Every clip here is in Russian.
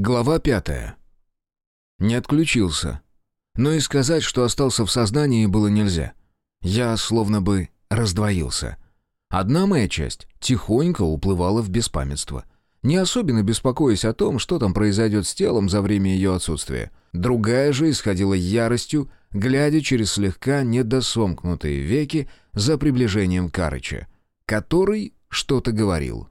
Глава пятая. Не отключился. Но и сказать, что остался в сознании, было нельзя. Я словно бы раздвоился. Одна моя часть тихонько уплывала в беспамятство, не особенно беспокоясь о том, что там произойдет с телом за время ее отсутствия. Другая же исходила яростью, глядя через слегка недосомкнутые веки за приближением Карыча, который что-то говорил.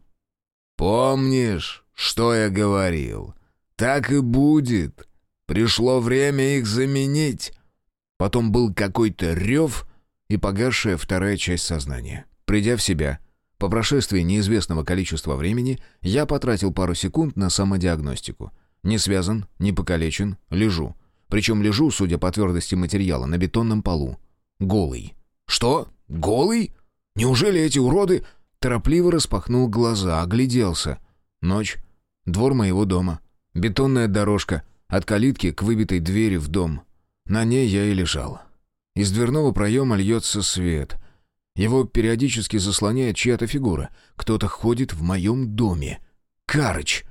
«Помнишь, что я говорил? Так и будет. Пришло время их заменить». Потом был какой-то рев и погасшая вторая часть сознания. Придя в себя, по прошествии неизвестного количества времени, я потратил пару секунд на самодиагностику. Не связан, не покалечен, лежу. Причем лежу, судя по твердости материала, на бетонном полу. Голый. «Что? Голый? Неужели эти уроды...» Торопливо распахнул глаза, огляделся. Ночь. Двор моего дома. Бетонная дорожка. От калитки к выбитой двери в дом. На ней я и лежал. Из дверного проема льется свет. Его периодически заслоняет чья-то фигура. Кто-то ходит в моем доме. Карыч!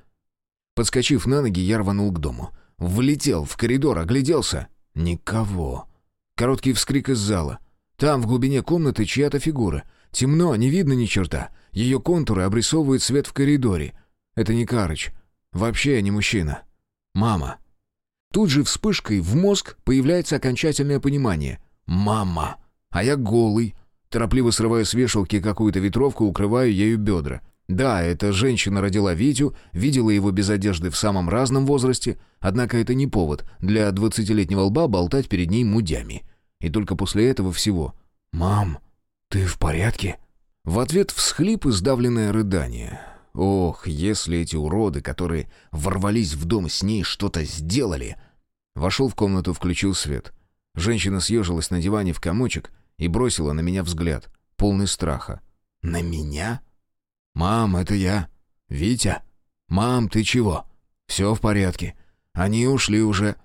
Подскочив на ноги, я рванул к дому. Влетел в коридор, огляделся. Никого. Короткий вскрик из зала. Там, в глубине комнаты, чья-то фигура. Темно, не видно ни черта. Ее контуры обрисовывают свет в коридоре. Это не Карыч. Вообще не мужчина. Мама. Тут же вспышкой в мозг появляется окончательное понимание. Мама. А я голый. Торопливо срываю с вешалки какую-то ветровку, укрываю ею бедра. Да, эта женщина родила Витю, видела его без одежды в самом разном возрасте, однако это не повод для двадцатилетнего лба болтать перед ней мудями. И только после этого всего. «Мам, «Ты в порядке?» В ответ всхлип и сдавленное рыдание. Ох, если эти уроды, которые ворвались в дом с ней, что-то сделали... Вошел в комнату, включил свет. Женщина съежилась на диване в комочек и бросила на меня взгляд, полный страха. «На меня?» «Мам, это я. Витя. Мам, ты чего?» «Все в порядке. Они ушли уже».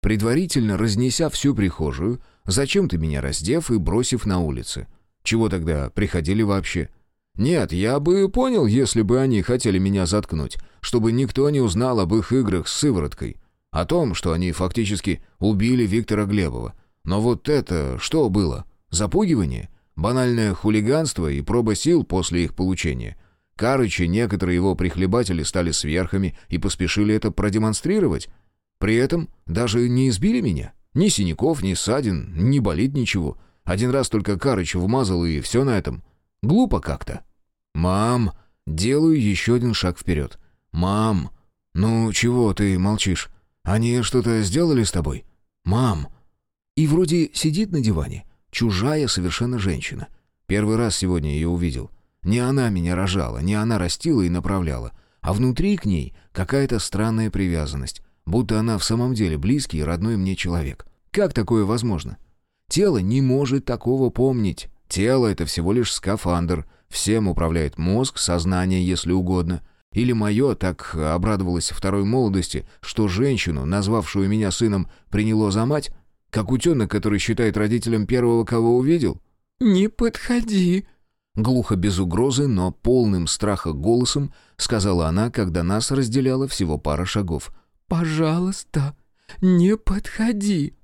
Предварительно разнеся всю прихожую, зачем-то меня раздев и бросив на улице. Чего тогда приходили вообще? Нет, я бы понял, если бы они хотели меня заткнуть, чтобы никто не узнал об их играх с сывороткой. О том, что они фактически убили Виктора Глебова. Но вот это что было? Запугивание? Банальное хулиганство и проба сил после их получения? Карыч и некоторые его прихлебатели стали сверхами и поспешили это продемонстрировать? При этом даже не избили меня? Ни синяков, ни ссадин, не болит ничего. Один раз только Карыч вмазал, и все на этом. Глупо как-то. «Мам!» Делаю еще один шаг вперед. «Мам! Ну, чего ты молчишь? Они что-то сделали с тобой? Мам!» И вроде сидит на диване. Чужая совершенно женщина. Первый раз сегодня ее увидел. Не она меня рожала, не она растила и направляла. А внутри к ней какая-то странная привязанность. Будто она в самом деле близкий и родной мне человек. Как такое возможно? Тело не может такого помнить. Тело — это всего лишь скафандр. Всем управляет мозг, сознание, если угодно. Или мое так обрадовалось второй молодости, что женщину, назвавшую меня сыном, приняло за мать, как утенок, который считает родителем первого, кого увидел. «Не подходи», Глухо, без угрозы, но полным страха голосом сказала она, когда нас разделяло всего пара шагов. «Пожалуйста, не подходи».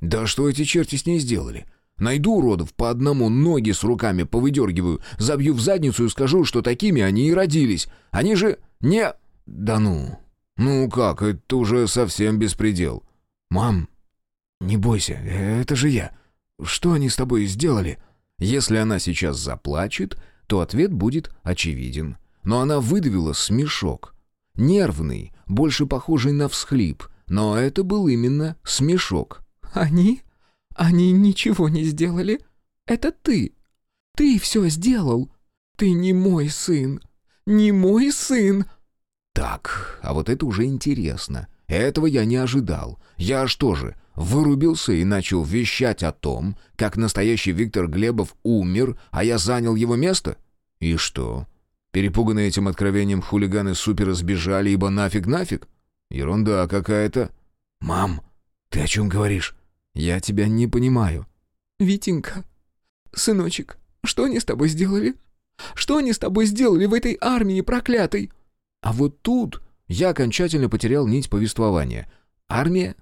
Да что эти черти с ней сделали? Найду уродов, по одному ноги с руками повыдергиваю, забью в задницу и скажу, что такими они и родились. Они же не... Да ну... Ну как, это уже совсем беспредел. Мам, не бойся, это же я. Что они с тобой сделали? Если она сейчас заплачет, то ответ будет очевиден. Но она выдавила смешок. Нервный, больше похожий на всхлип, но это был именно смешок. «Они? Они ничего не сделали. Это ты. Ты все сделал. Ты не мой сын. Не мой сын!» «Так, а вот это уже интересно. Этого я не ожидал. Я что же, вырубился и начал вещать о том, как настоящий Виктор Глебов умер, а я занял его место? И что? Перепуганные этим откровением хулиганы супера сбежали, ибо нафиг-нафиг? Ерунда какая-то. «Мам, ты о чем говоришь?» «Я тебя не понимаю». «Витенька, сыночек, что они с тобой сделали? Что они с тобой сделали в этой армии проклятой?» А вот тут Я окончательно потерял нить повествования. Армия?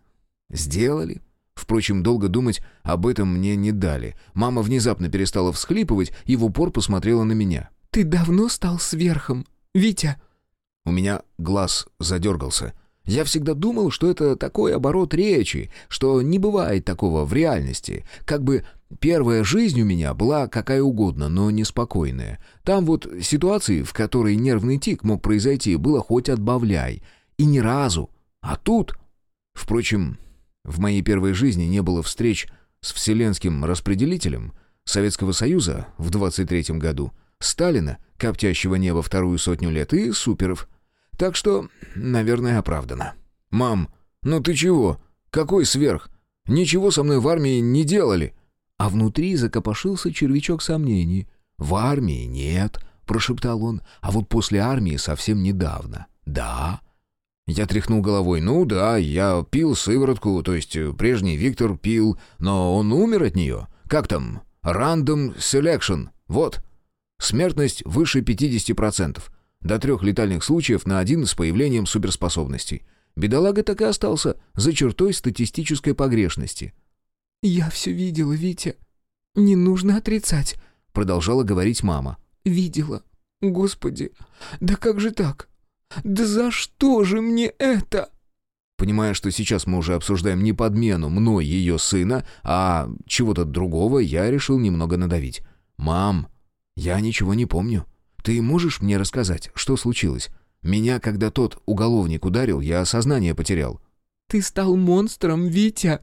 Сделали? Впрочем, долго думать об этом мне не дали. Мама внезапно перестала всхлипывать и в упор посмотрела на меня. «Ты давно стал сверхом, Витя?» У меня глаз задергался. Я всегда думал, что это такой оборот речи, что не бывает такого в реальности. Как бы первая жизнь у меня была какая угодно, но неспокойная. Там вот ситуации, в которой нервный тик мог произойти, было хоть отбавляй. И ни разу. А тут... Впрочем, в моей первой жизни не было встреч с вселенским распределителем Советского Союза в 23-м году, Сталина, коптящего небо вторую сотню лет, и суперов. Так что, наверное, оправдано. «Мам, ну ты чего? Какой сверх? Ничего со мной в армии не делали!» А внутри закопошился червячок сомнений. «В армии нет», — прошептал он, — «а вот после армии совсем недавно. Да, я тряхнул головой. «Ну да, я пил сыворотку, то есть э, прежний Виктор пил, но он умер от нее. Как там? Random Selection. Вот. Смертность выше 50%. До трех летальных случаев на один с появлением суперспособностей. Бедолага так и остался за чертой статистической погрешности». «Я все видела, Витя. Не нужно отрицать», — продолжала говорить мама. «Видела. Господи, да как же так? «Да за что же мне это?» Понимая, что сейчас мы уже обсуждаем не подмену мной ее сына, а чего-то другого, я решил немного надавить. «Мам, я ничего не помню. Ты можешь мне рассказать, что случилось? Меня, когда тот уголовник ударил, я сознание потерял». «Ты стал монстром, Витя!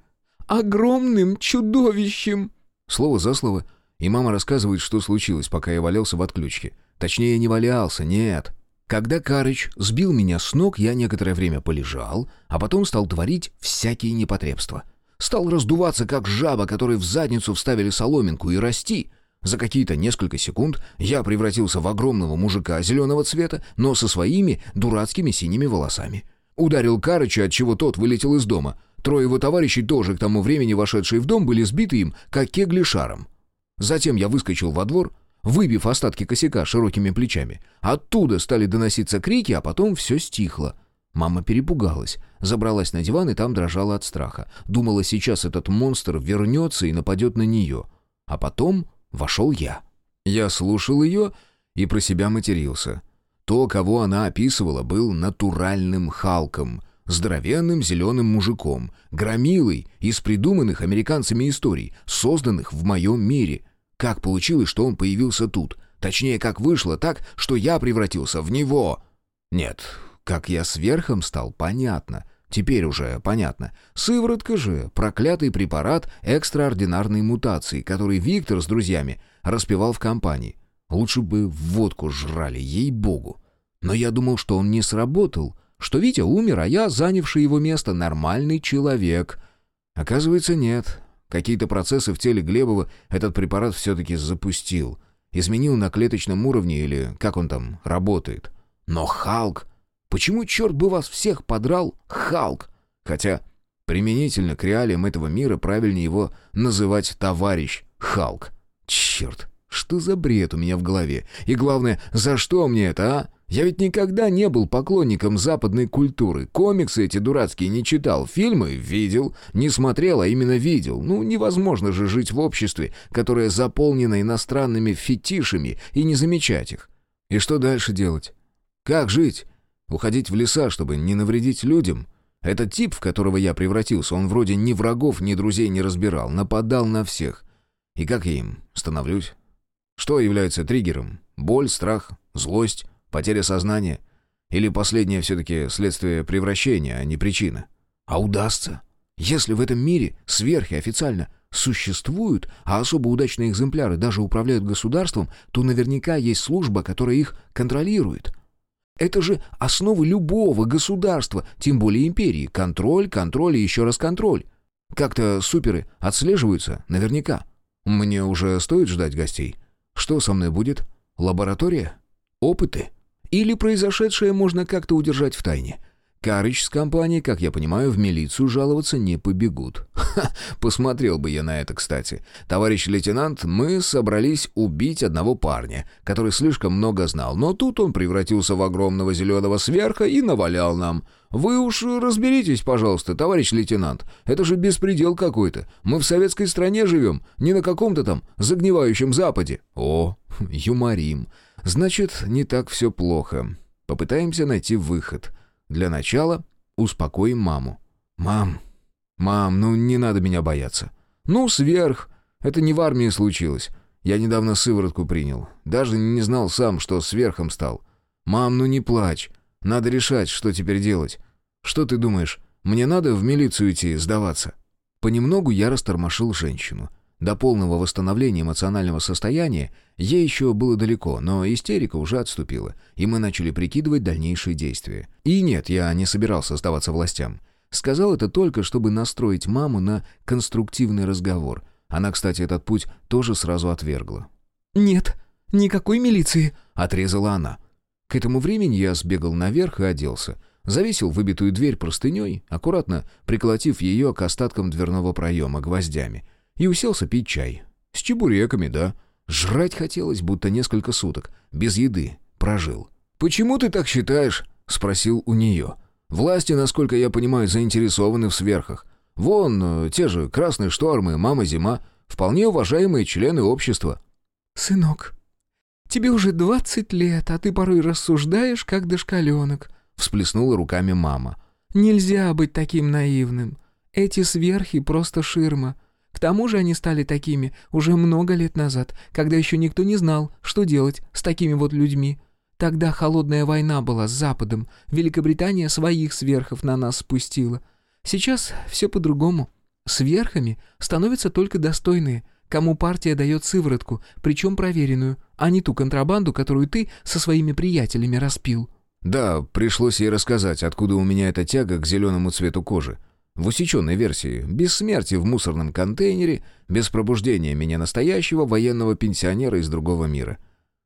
Огромным чудовищем!» Слово за слово, и мама рассказывает, что случилось, пока я валялся в отключке. Точнее, не валялся, нет. Когда Карыч сбил меня с ног, я некоторое время полежал, а потом стал творить всякие непотребства. Стал раздуваться, как жаба, которой в задницу вставили соломинку, и расти. За какие-то несколько секунд я превратился в огромного мужика зеленого цвета, но со своими дурацкими синими волосами. Ударил Карыча, от чего тот вылетел из дома. Трое его товарищей, тоже к тому времени вошедшие в дом, были сбиты им, как кегли шаром. Затем я выскочил во двор, выбив остатки косяка широкими плечами. Оттуда стали доноситься крики, а потом все стихло. Мама перепугалась, забралась на диван и там дрожала от страха. Думала, сейчас этот монстр вернется и нападет на нее. А потом вошел я. Я слушал ее и про себя матерился. То, кого она описывала, был натуральным Халком, здоровенным зеленым мужиком, громилой из придуманных американцами историй, созданных в моем мире — как получилось, что он появился тут? Точнее, как вышло так, что я превратился в него? Нет, как я сверхом стал, понятно. Теперь уже понятно. Сыворотка же — проклятый препарат экстраординарной мутации, который Виктор с друзьями распевал в компании. Лучше бы водку жрали, ей-богу. Но я думал, что он не сработал, что Витя умер, а я, занявший его место, нормальный человек. Оказывается, нет. Какие-то процессы в теле Глебова этот препарат все-таки запустил. Изменил на клеточном уровне или как он там работает. Но Халк... Почему, черт бы вас всех подрал, Халк? Хотя, применительно к реалиям этого мира, правильнее его называть товарищ Халк. Черт, что за бред у меня в голове? И главное, за что мне это, а? Я ведь никогда не был поклонником западной культуры. Комиксы эти дурацкие не читал, фильмы видел, не смотрел, а именно видел. Ну, невозможно же жить в обществе, которое заполнено иностранными фетишами, и не замечать их. И что дальше делать? Как жить? Уходить в леса, чтобы не навредить людям? Этот тип, в которого я превратился, он вроде ни врагов, ни друзей не разбирал, нападал на всех. И как я им становлюсь? Что является триггером? Боль, страх, злость? Потеря сознания? Или последнее все-таки следствие превращения, а не причина? А удастся? Если в этом мире сверхи официально существуют, а особо удачные экземпляры даже управляют государством, то наверняка есть служба, которая их контролирует. Это же основы любого государства, тем более империи. Контроль, контроль и еще раз контроль. Как-то суперы отслеживаются, наверняка. Мне уже стоит ждать гостей. Что со мной будет? Лаборатория? Опыты? Или произошедшее можно как-то удержать в тайне. Карыч с компанией, как я понимаю, в милицию жаловаться не побегут. Ха, посмотрел бы я на это, кстати. Товарищ лейтенант, мы собрались убить одного парня, который слишком много знал, но тут он превратился в огромного зеленого сверха и навалял нам. Вы уж разберитесь, пожалуйста, товарищ лейтенант. Это же беспредел какой-то. Мы в советской стране живем, не на каком-то там загнивающем Западе. О, юморим. Значит, не так все плохо. Попытаемся найти выход. Для начала успокоим маму. «Мам, мам, ну не надо меня бояться». «Ну, сверх. Это не в армии случилось. Я недавно сыворотку принял. Даже не знал сам, что сверхом стал. Мам, ну не плачь. Надо решать, что теперь делать. Что ты думаешь, мне надо в милицию идти, сдаваться?» Понемногу я растормошил женщину. До полного восстановления эмоционального состояния ей еще было далеко, но истерика уже отступила, и мы начали прикидывать дальнейшие действия. И нет, я не собирался сдаваться властям. Сказал это только, чтобы настроить маму на конструктивный разговор. Она, кстати, этот путь тоже сразу отвергла. «Нет, никакой милиции», — отрезала она. К этому времени я сбегал наверх и оделся. Завесил выбитую дверь простыней, аккуратно приколотив ее к остаткам дверного проема гвоздями — и уселся пить чай. С чебуреками, да. Жрать хотелось, будто несколько суток. Без еды. Прожил. «Почему ты так считаешь?» — спросил у нее. «Власти, насколько я понимаю, заинтересованы в сверхах. Вон, э, те же Красные Штормы, Мама Зима, вполне уважаемые члены общества». «Сынок, тебе уже двадцать лет, а ты порой рассуждаешь, как дошкаленок», — всплеснула руками мама. «Нельзя быть таким наивным. Эти сверхи просто ширма. К тому же они стали такими уже много лет назад, когда еще никто не знал, что делать с такими вот людьми. Тогда холодная война была с Западом, Великобритания своих сверхов на нас спустила. Сейчас все по-другому. Сверхами становятся только достойные, кому партия дает сыворотку, причем проверенную, а не ту контрабанду, которую ты со своими приятелями распил. «Да, пришлось ей рассказать, откуда у меня эта тяга к зеленому цвету кожи. В усеченной версии, без смерти в мусорном контейнере, без пробуждения меня настоящего военного пенсионера из другого мира.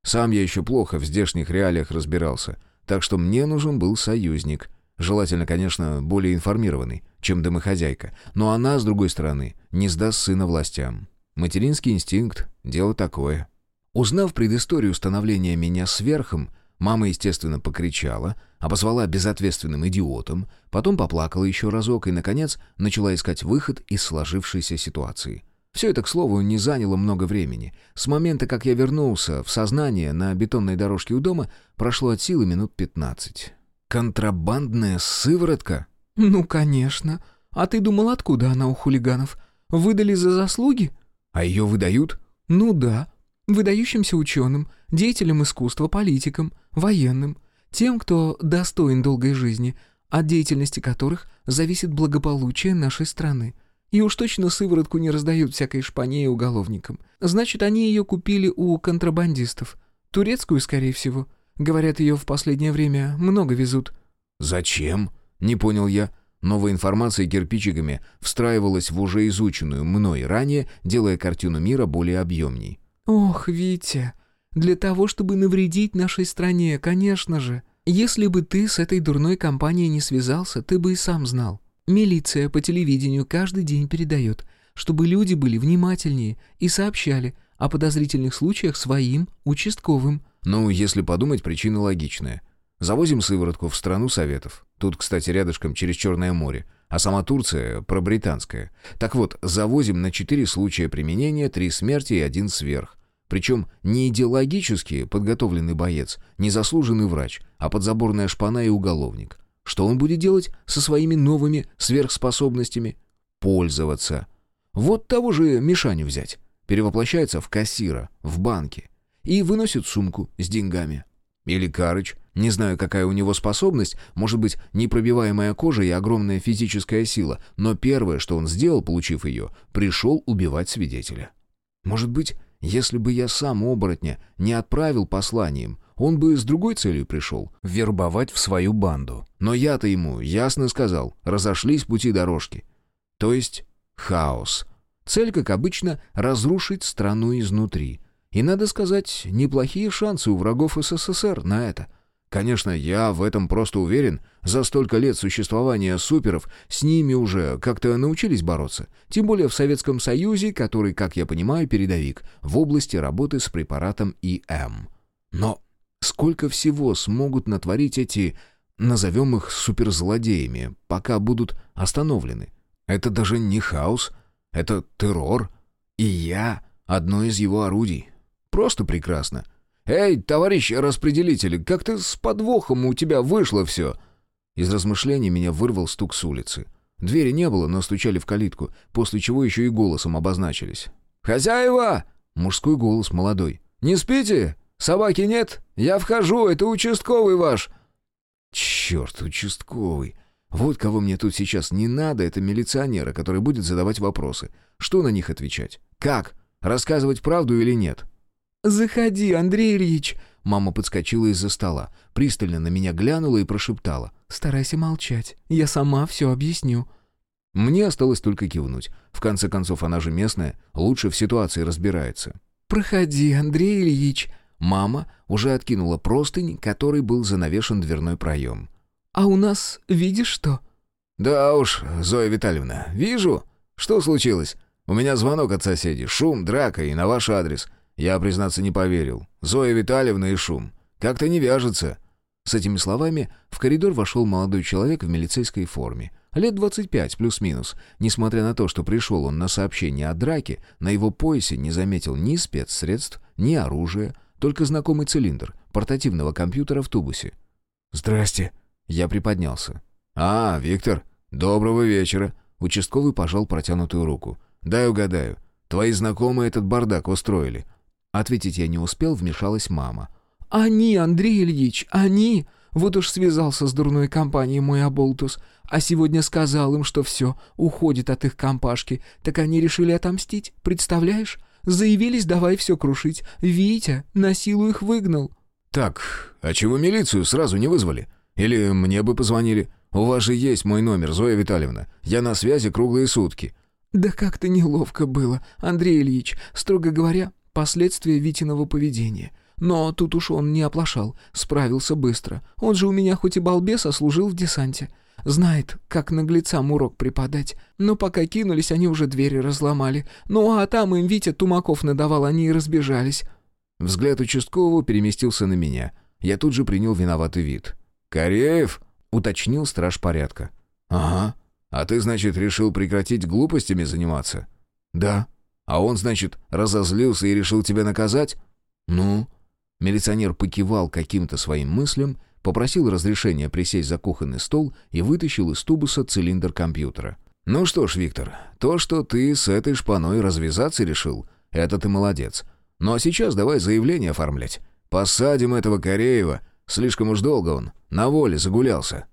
Сам я еще плохо в здешних реалиях разбирался, так что мне нужен был союзник. Желательно, конечно, более информированный, чем домохозяйка, но она, с другой стороны, не сдаст сына властям. Материнский инстинкт — дело такое. Узнав предысторию становления меня сверхом, Мама, естественно, покричала, обозвала безответственным идиотом, потом поплакала еще разок и, наконец, начала искать выход из сложившейся ситуации. Все это, к слову, не заняло много времени. С момента, как я вернулся в сознание на бетонной дорожке у дома, прошло от силы минут пятнадцать. «Контрабандная сыворотка?» «Ну, конечно. А ты думал, откуда она у хулиганов? Выдали за заслуги?» «А ее выдают?» «Ну да выдающимся ученым, деятелям искусства, политикам, военным, тем, кто достоин долгой жизни, от деятельности которых зависит благополучие нашей страны. И уж точно сыворотку не раздают всякой шпане и уголовникам. Значит, они ее купили у контрабандистов. Турецкую, скорее всего. Говорят, ее в последнее время много везут. «Зачем?» — не понял я. Новая информация кирпичиками встраивалась в уже изученную мной ранее, делая картину мира более объемней. «Ох, Витя, для того, чтобы навредить нашей стране, конечно же. Если бы ты с этой дурной компанией не связался, ты бы и сам знал. Милиция по телевидению каждый день передает, чтобы люди были внимательнее и сообщали о подозрительных случаях своим участковым». «Ну, если подумать, причина логичная. Завозим сыворотку в страну Советов. Тут, кстати, рядышком через Черное море. А сама Турция пробританская. Так вот, завозим на четыре случая применения, три смерти и один сверх. Причем не идеологически подготовленный боец, не заслуженный врач, а подзаборная шпана и уголовник. Что он будет делать со своими новыми сверхспособностями? Пользоваться. Вот того же Мишаню взять. Перевоплощается в кассира, в банке. И выносит сумку с деньгами. Или Карыч, не знаю, какая у него способность, может быть, непробиваемая кожа и огромная физическая сила, но первое, что он сделал, получив ее, пришел убивать свидетеля. Может быть, если бы я сам оборотня не отправил посланием, он бы с другой целью пришел — вербовать в свою банду. Но я-то ему ясно сказал, разошлись пути дорожки. То есть хаос. Цель, как обычно, разрушить страну изнутри. И, надо сказать, неплохие шансы у врагов СССР на это — Конечно, я в этом просто уверен. За столько лет существования суперов с ними уже как-то научились бороться. Тем более в Советском Союзе, который, как я понимаю, передовик в области работы с препаратом ИМ. Но сколько всего смогут натворить эти, назовем их суперзлодеями, пока будут остановлены? Это даже не хаос, это террор. И я — одно из его орудий. Просто прекрасно. «Эй, товарищ распределитель, как-то с подвохом у тебя вышло все!» Из размышлений меня вырвал стук с улицы. Двери не было, но стучали в калитку, после чего еще и голосом обозначились. «Хозяева!» — мужской голос молодой. «Не спите? Собаки нет? Я вхожу, это участковый ваш!» «Черт, участковый! Вот кого мне тут сейчас не надо, это милиционера, который будет задавать вопросы. Что на них отвечать? Как? Рассказывать правду или нет?» «Заходи, Андрей Ильич!» Мама подскочила из-за стола, пристально на меня глянула и прошептала. «Старайся молчать, я сама все объясню». Мне осталось только кивнуть. В конце концов, она же местная, лучше в ситуации разбирается. «Проходи, Андрей Ильич!» Мама уже откинула простынь, который был занавешен дверной проем. «А у нас видишь что?» «Да уж, Зоя Витальевна, вижу. Что случилось? У меня звонок от соседей, шум, драка и на ваш адрес. Я, признаться, не поверил. Зоя Витальевна и шум. Как-то не вяжется». С этими словами в коридор вошел молодой человек в милицейской форме. Лет 25 плюс-минус. Несмотря на то, что пришел он на сообщение о драке, на его поясе не заметил ни спецсредств, ни оружия, только знакомый цилиндр портативного компьютера в тубусе. «Здрасте!» Я приподнялся. «А, Виктор, доброго вечера!» Участковый пожал протянутую руку. «Дай угадаю. Твои знакомые этот бардак устроили. Ответить я не успел, вмешалась мама. «Они, Андрей Ильич, они! Вот уж связался с дурной компанией мой Аболтус, а сегодня сказал им, что все, уходит от их компашки, так они решили отомстить, представляешь? Заявились, давай все крушить. Витя на силу их выгнал». «Так, а чего милицию сразу не вызвали? Или мне бы позвонили? У вас же есть мой номер, Зоя Витальевна. Я на связи круглые сутки». «Да как-то неловко было, Андрей Ильич. Строго говоря, Последствия Витиного поведения. Но тут уж он не оплошал, справился быстро. Он же у меня хоть и балбес, а служил в десанте. Знает, как наглецам урок преподать. Но пока кинулись, они уже двери разломали. Ну а там им Витя тумаков надавал, они и разбежались. Взгляд участкового переместился на меня. Я тут же принял виноватый вид. «Кореев?» — уточнил страж порядка. «Ага. А ты, значит, решил прекратить глупостями заниматься?» «Да», а он, значит, разозлился и решил тебя наказать? Ну? Милиционер покивал каким-то своим мыслям, попросил разрешения присесть за кухонный стол и вытащил из тубуса цилиндр компьютера. «Ну что ж, Виктор, то, что ты с этой шпаной развязаться решил, это ты молодец. Ну а сейчас давай заявление оформлять. Посадим этого Кореева, слишком уж долго он, на воле загулялся».